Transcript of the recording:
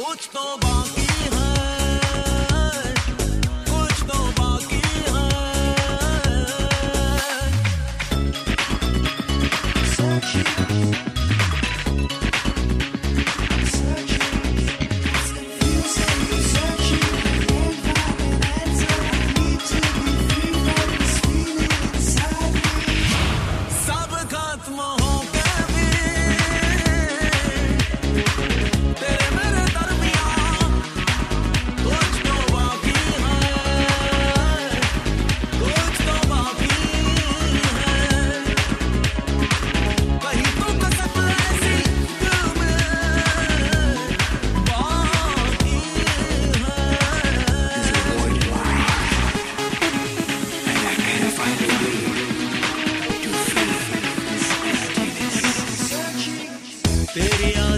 Futebol. Baby, I'm.